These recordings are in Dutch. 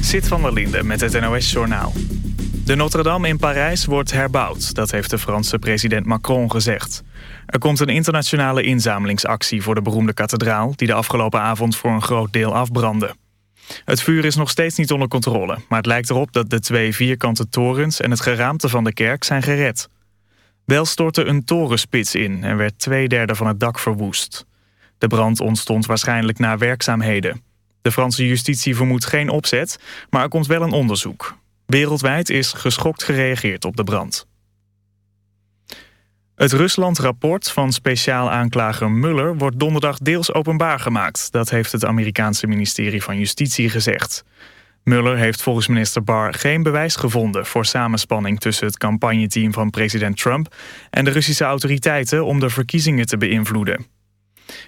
Zit van der Linde met het NOS-journaal. De Notre-Dame in Parijs wordt herbouwd, dat heeft de Franse president Macron gezegd. Er komt een internationale inzamelingsactie voor de beroemde kathedraal... die de afgelopen avond voor een groot deel afbrandde. Het vuur is nog steeds niet onder controle... maar het lijkt erop dat de twee vierkante torens en het geraamte van de kerk zijn gered. Wel stortte een torenspits in en werd twee derde van het dak verwoest. De brand ontstond waarschijnlijk na werkzaamheden. De Franse justitie vermoedt geen opzet, maar er komt wel een onderzoek. Wereldwijd is geschokt gereageerd op de brand. Het Rusland-rapport van speciaal aanklager Mueller wordt donderdag deels openbaar gemaakt. Dat heeft het Amerikaanse ministerie van Justitie gezegd. Mueller heeft volgens minister Barr geen bewijs gevonden voor samenspanning tussen het campagneteam van president Trump en de Russische autoriteiten om de verkiezingen te beïnvloeden.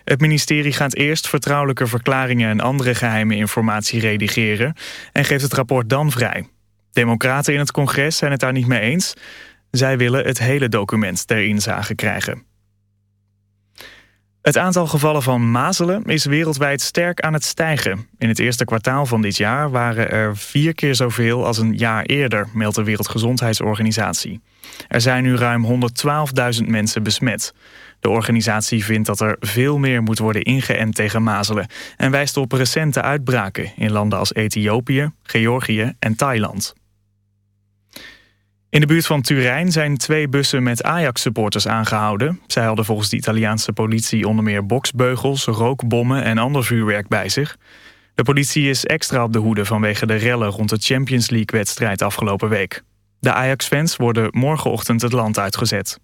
Het ministerie gaat eerst vertrouwelijke verklaringen en andere geheime informatie redigeren en geeft het rapport dan vrij. Democraten in het congres zijn het daar niet mee eens. Zij willen het hele document ter inzage krijgen. Het aantal gevallen van mazelen is wereldwijd sterk aan het stijgen. In het eerste kwartaal van dit jaar waren er vier keer zoveel als een jaar eerder, meldt de Wereldgezondheidsorganisatie. Er zijn nu ruim 112.000 mensen besmet. De organisatie vindt dat er veel meer moet worden ingeënt tegen mazelen... en wijst op recente uitbraken in landen als Ethiopië, Georgië en Thailand. In de buurt van Turijn zijn twee bussen met Ajax-supporters aangehouden. Zij hadden volgens de Italiaanse politie onder meer boksbeugels, rookbommen en ander vuurwerk bij zich. De politie is extra op de hoede vanwege de rellen rond de Champions League-wedstrijd afgelopen week. De Ajax-fans worden morgenochtend het land uitgezet.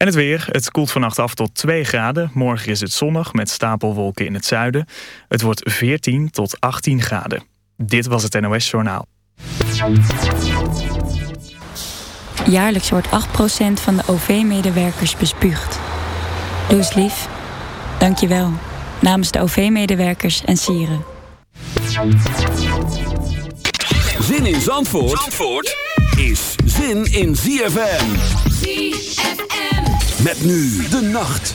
En het weer. Het koelt vannacht af tot 2 graden. Morgen is het zonnig met stapelwolken in het zuiden. Het wordt 14 tot 18 graden. Dit was het NOS Journaal. Jaarlijks wordt 8% van de OV-medewerkers bespuugd. Doe eens lief. Dank je wel. Namens de OV-medewerkers en sieren. Zin in Zandvoort, Zandvoort is zin in ZFM. ZFM. Met nu de nacht.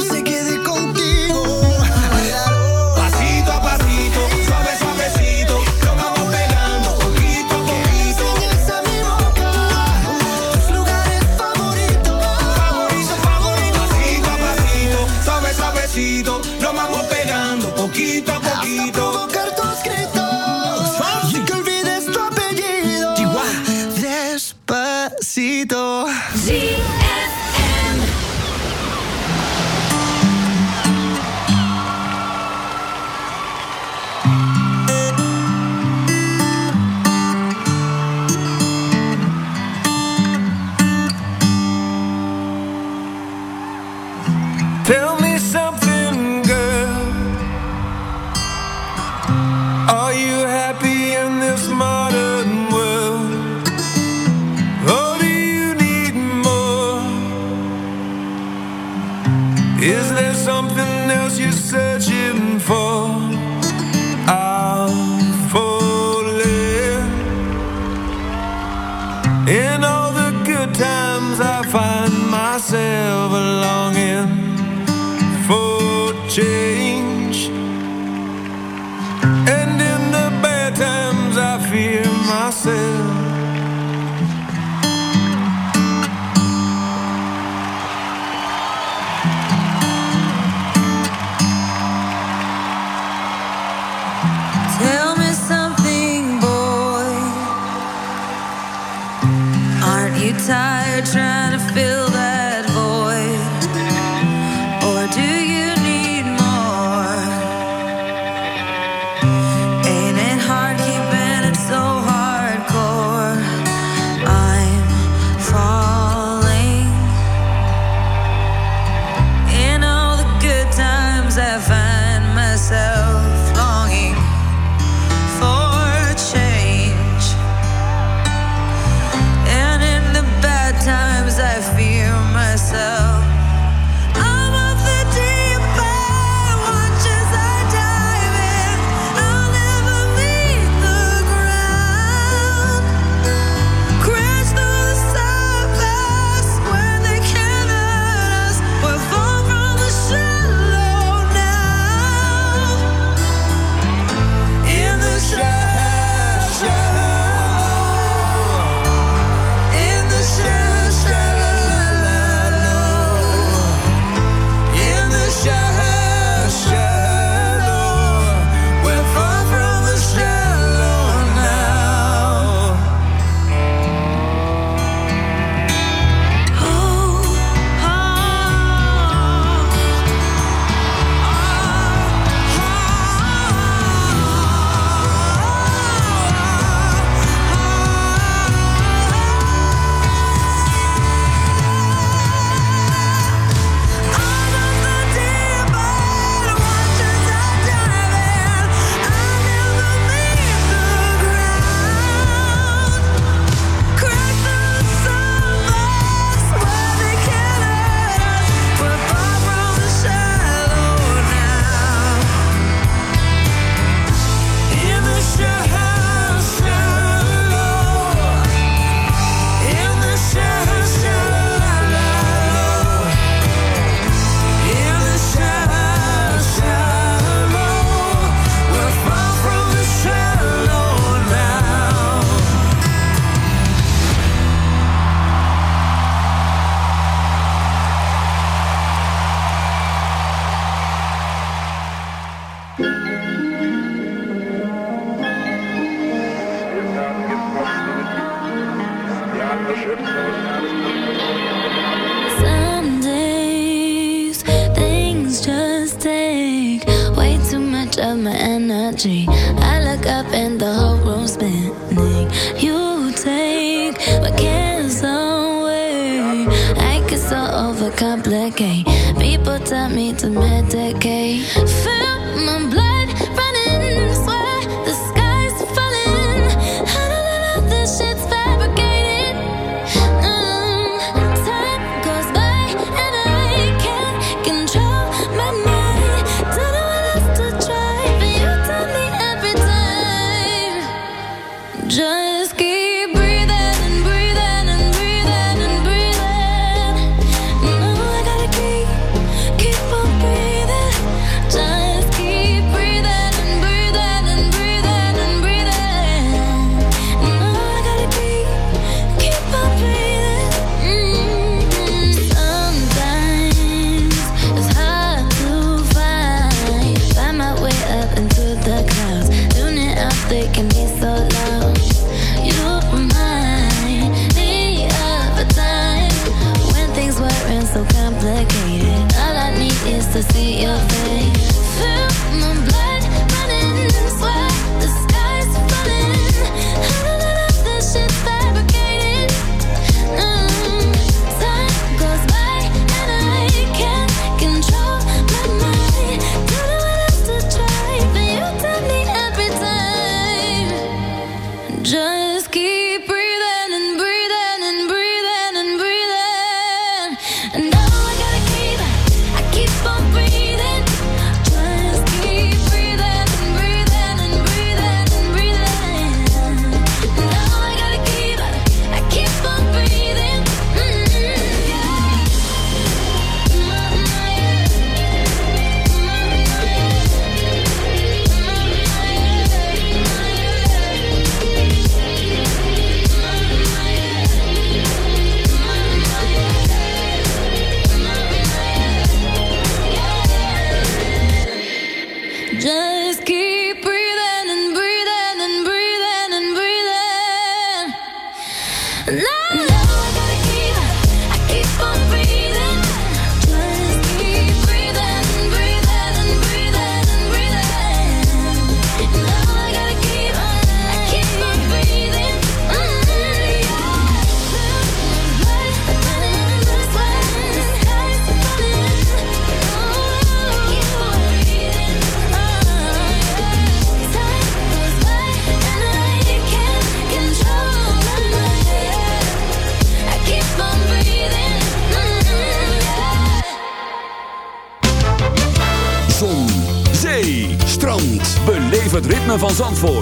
change.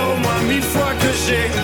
au moins mille music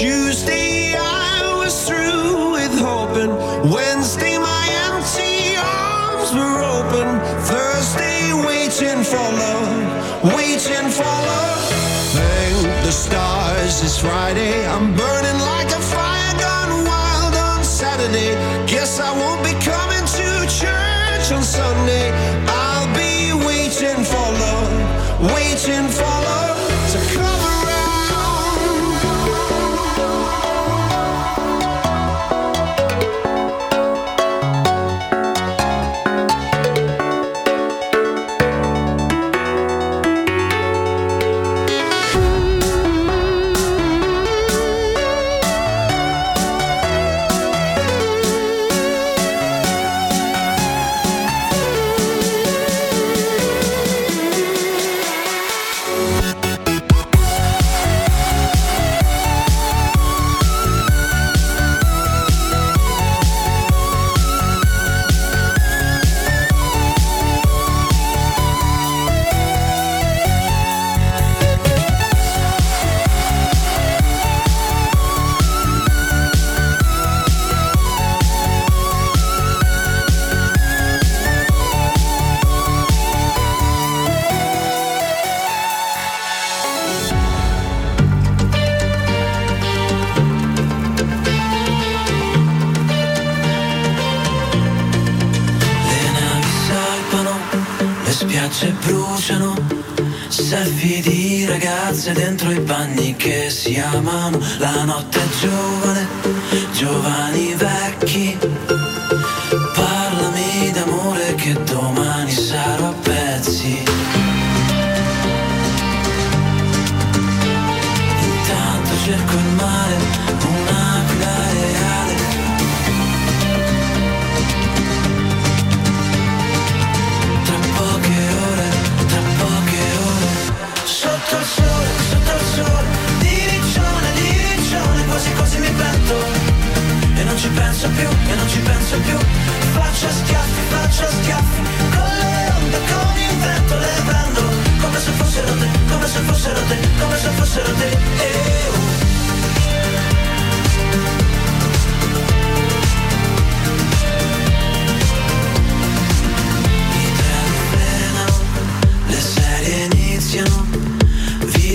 you si amano, la notte è giovane, giovani vecchi. Parlami d'amore che domani sarò a pezzi. Intanto cerco il mare, una ci penso più. Faccio schiaffi, faccio schiaffi. Con le onde, con il vento le prendo. Come se fossero te, come se fossero te, come se fossero te. Eh, oh. I treni frenano, le serie iniziano